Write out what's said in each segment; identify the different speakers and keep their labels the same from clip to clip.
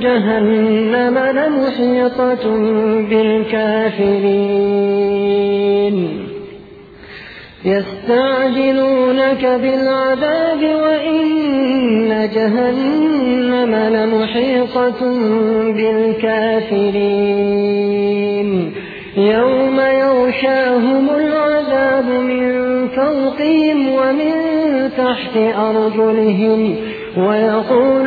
Speaker 1: جهنم لمحيطة بالكافرين. يستعجلونك بالعذاب وإن جهنم لمحيطة بالكافرين. يوم يغشاهم العذاب من فوقهم ومن تحت أرجلهم ويقول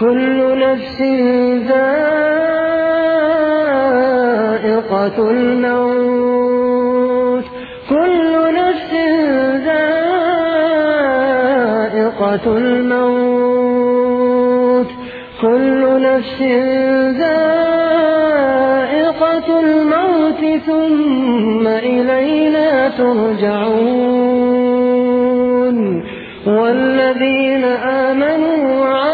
Speaker 1: كل نفس ذائقة الموت. كل نفس ذائقة الموت. كل نفس ذائقة الموت. ثم إلينا ترجعون. والذين آمنوا وعملوا